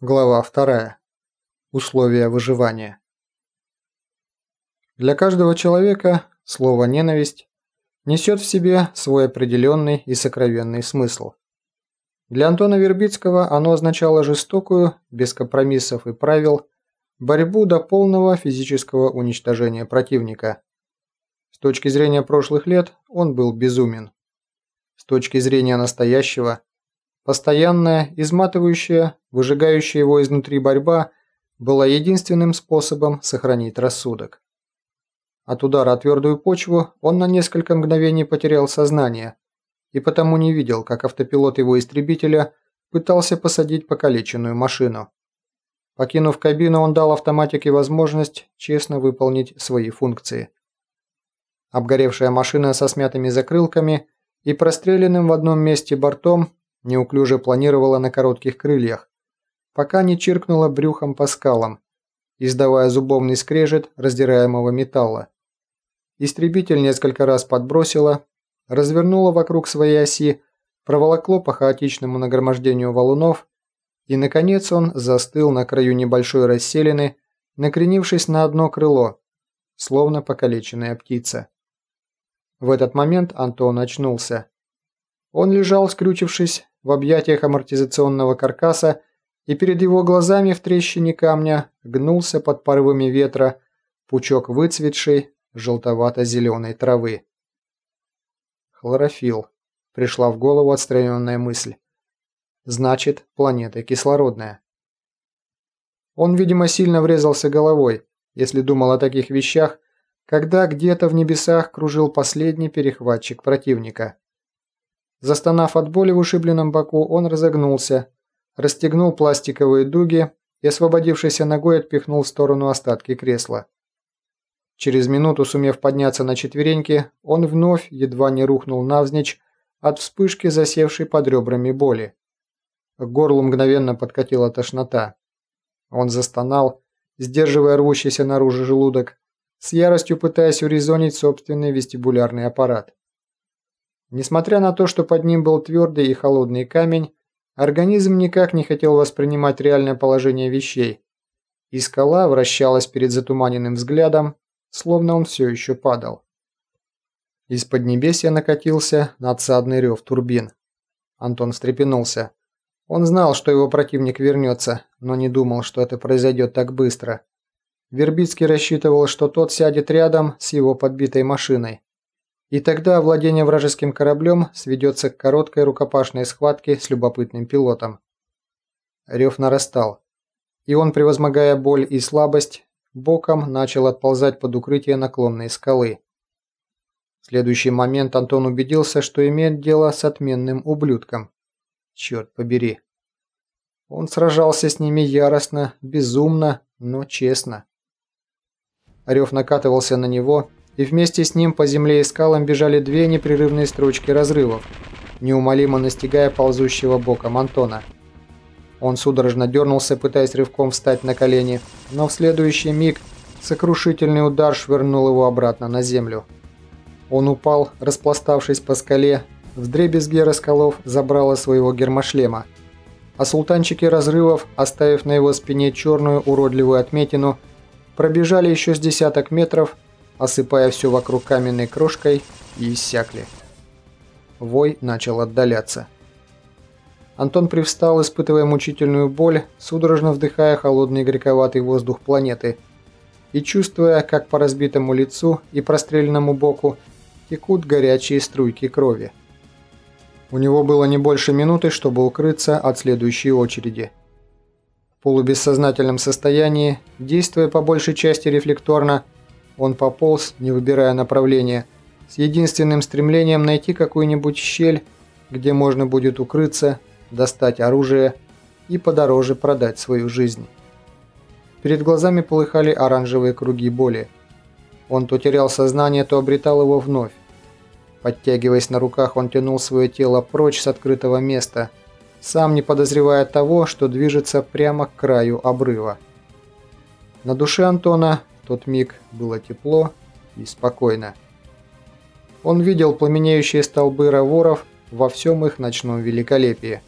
Глава 2. Условия выживания. Для каждого человека слово «ненависть» несет в себе свой определенный и сокровенный смысл. Для Антона Вербицкого оно означало жестокую, без компромиссов и правил, борьбу до полного физического уничтожения противника. С точки зрения прошлых лет он был безумен. С точки зрения настоящего – Постоянная, изматывающая, выжигающая его изнутри борьба была единственным способом сохранить рассудок. От удара о твердую почву он на несколько мгновений потерял сознание и потому не видел, как автопилот его истребителя пытался посадить покалеченную машину. Покинув кабину, он дал автоматике возможность честно выполнить свои функции. Обгоревшая машина со смятыми закрылками и простреленным в одном месте бортом неуклюже планировала на коротких крыльях, пока не чиркнула брюхом по скалам, издавая зубовный скрежет раздираемого металла. Истребитель несколько раз подбросило, развернуло вокруг своей оси, проволокло по хаотичному нагромождению валунов, и, наконец, он застыл на краю небольшой расселины, накренившись на одно крыло, словно покалеченная птица. В этот момент Антон очнулся. Он лежал, скрючившись, в объятиях амортизационного каркаса, и перед его глазами в трещине камня гнулся под порывами ветра пучок выцветшей желтовато-зеленой травы. Хлорофилл. Пришла в голову отстраненная мысль. Значит, планета кислородная. Он, видимо, сильно врезался головой, если думал о таких вещах, когда где-то в небесах кружил последний перехватчик противника. Застонав от боли в ушибленном боку, он разогнулся, расстегнул пластиковые дуги и, освободившейся ногой, отпихнул в сторону остатки кресла. Через минуту, сумев подняться на четвереньки, он вновь едва не рухнул навзничь от вспышки, засевшей под ребрами боли. К горлу мгновенно подкатила тошнота. Он застонал, сдерживая рвущийся наружу желудок, с яростью пытаясь урезонить собственный вестибулярный аппарат. Несмотря на то, что под ним был твердый и холодный камень, организм никак не хотел воспринимать реальное положение вещей, и скала вращалась перед затуманенным взглядом, словно он все еще падал. Из-под небесья накатился надсадный рев турбин. Антон встрепенулся. Он знал, что его противник вернется, но не думал, что это произойдет так быстро. Вербицкий рассчитывал, что тот сядет рядом с его подбитой машиной. И тогда владение вражеским кораблем сведется к короткой рукопашной схватке с любопытным пилотом. Рев нарастал, и он, превозмогая боль и слабость, боком начал отползать под укрытие наклонной скалы. В следующий момент Антон убедился, что имеет дело с отменным ублюдком. Черт побери. Он сражался с ними яростно, безумно, но честно. Рев накатывался на него, и вместе с ним по земле и скалам бежали две непрерывные строчки разрывов, неумолимо настигая ползущего боком Антона. Он судорожно дернулся, пытаясь рывком встать на колени, но в следующий миг сокрушительный удар швырнул его обратно на землю. Он упал, распластавшись по скале, в дребезге расколов забрало своего гермошлема, а султанчики разрывов, оставив на его спине черную уродливую отметину, пробежали еще с десяток метров осыпая все вокруг каменной крошкой, и иссякли. Вой начал отдаляться. Антон привстал, испытывая мучительную боль, судорожно вдыхая холодный грековатый воздух планеты и чувствуя, как по разбитому лицу и простреленному боку текут горячие струйки крови. У него было не больше минуты, чтобы укрыться от следующей очереди. В полубессознательном состоянии, действуя по большей части рефлекторно, он пополз, не выбирая направления, с единственным стремлением найти какую-нибудь щель, где можно будет укрыться, достать оружие и подороже продать свою жизнь. Перед глазами полыхали оранжевые круги боли. Он то терял сознание, то обретал его вновь. Подтягиваясь на руках, он тянул свое тело прочь с открытого места, сам не подозревая того, что движется прямо к краю обрыва. На душе Антона тот миг было тепло и спокойно. Он видел пламенеющие столбы раворов во всем их ночном великолепии.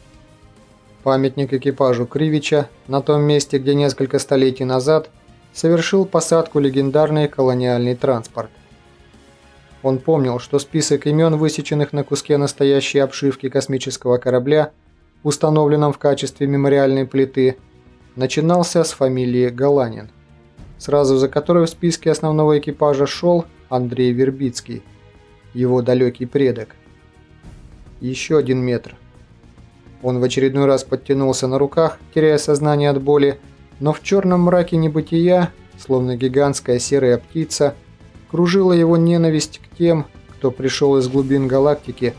Памятник экипажу Кривича на том месте, где несколько столетий назад совершил посадку легендарный колониальный транспорт. Он помнил, что список имен, высеченных на куске настоящей обшивки космического корабля, установленном в качестве мемориальной плиты, начинался с фамилии Галанин, сразу за которой в списке основного экипажа шел Андрей Вербицкий, его далекий предок. Еще один метр. Он в очередной раз подтянулся на руках, теряя сознание от боли, но в черном мраке небытия, словно гигантская серая птица, кружила его ненависть к тем, кто пришел из глубин галактики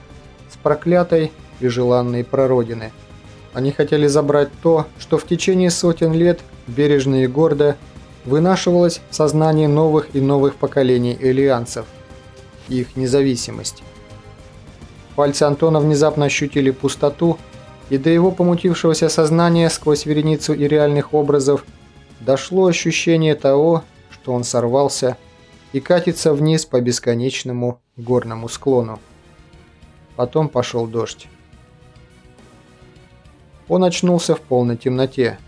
с проклятой и желанной прародины. Они хотели забрать то, что в течение сотен лет бережно и гордо вынашивалось в сознании новых и новых поколений элианцев. Их независимость. Пальцы Антона внезапно ощутили пустоту, и до его помутившегося сознания сквозь вереницу и реальных образов дошло ощущение того, что он сорвался и катится вниз по бесконечному горному склону. Потом пошел дождь. Он очнулся в полной темноте.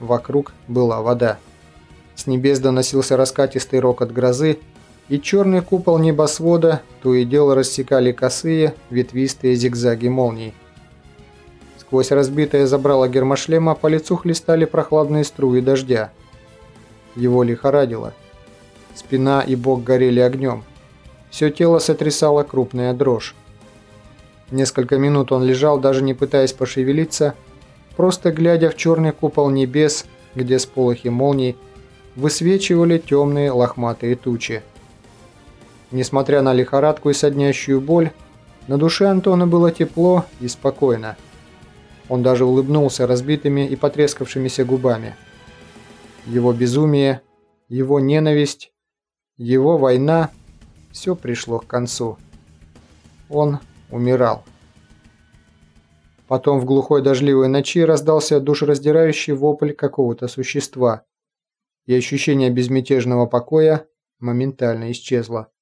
Вокруг была вода. С небес доносился раскатистый рокот грозы, и черный купол небосвода то и дело рассекали косые, ветвистые зигзаги молний. Сквозь разбитое забрало гермошлема по лицу хлестали прохладные струи дождя. Его лихорадило. Спина и бок горели огнем. Все тело сотрясало крупная дрожь. Несколько минут он лежал, даже не пытаясь пошевелиться, просто глядя в черный купол небес, где с полохи молний высвечивали темные лохматые тучи. Несмотря на лихорадку и соднящую боль, на душе Антона было тепло и спокойно. Он даже улыбнулся разбитыми и потрескавшимися губами. Его безумие, его ненависть его война, все пришло к концу. Он умирал. Потом в глухой дождливой ночи раздался душераздирающий вопль какого-то существа, и ощущение безмятежного покоя моментально исчезло.